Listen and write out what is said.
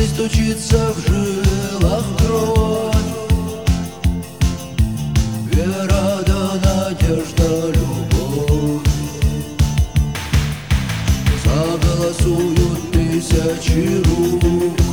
сердце стучится в жилах кровь. Вера да надежда, любовь. Заголосуют тысячи рук.